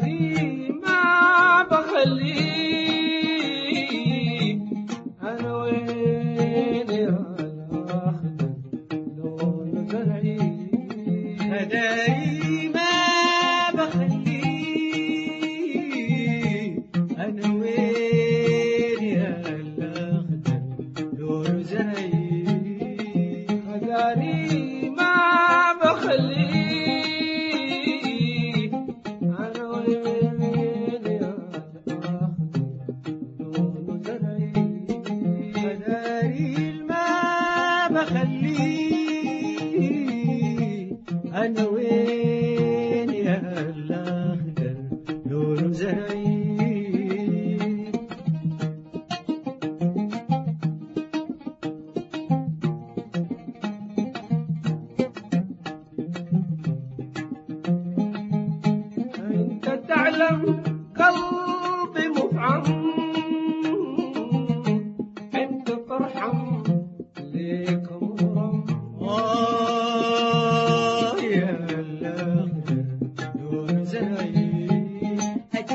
cariño. زهرين أنت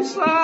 Islam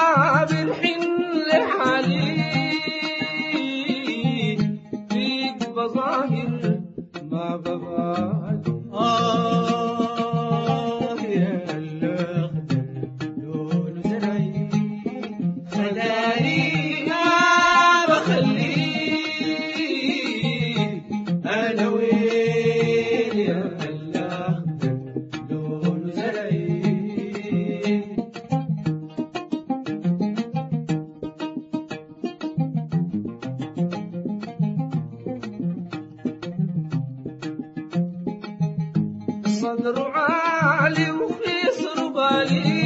صدر عالي ويسر بالي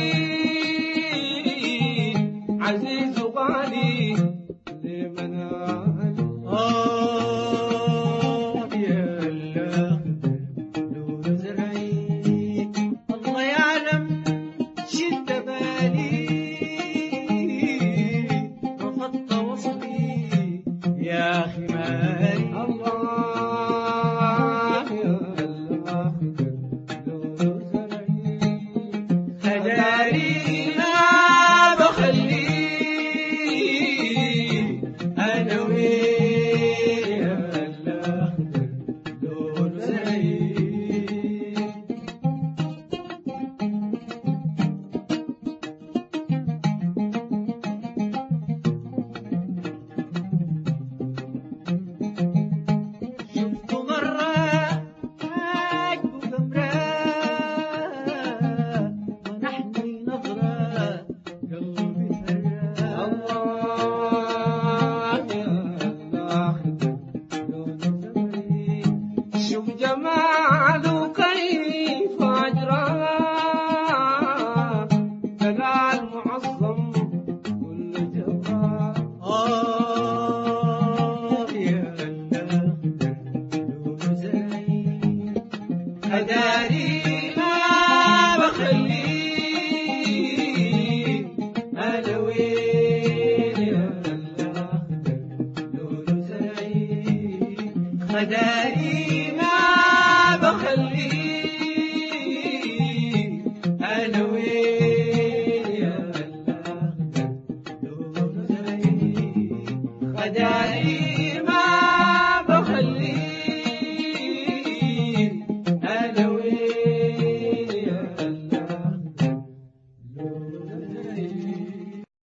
عزيز وغالي. آه يا الله يعلم شد بالي رفضت يا خداري